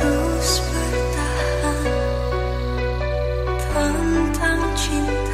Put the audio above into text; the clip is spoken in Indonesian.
terus bertahan tentang cinta.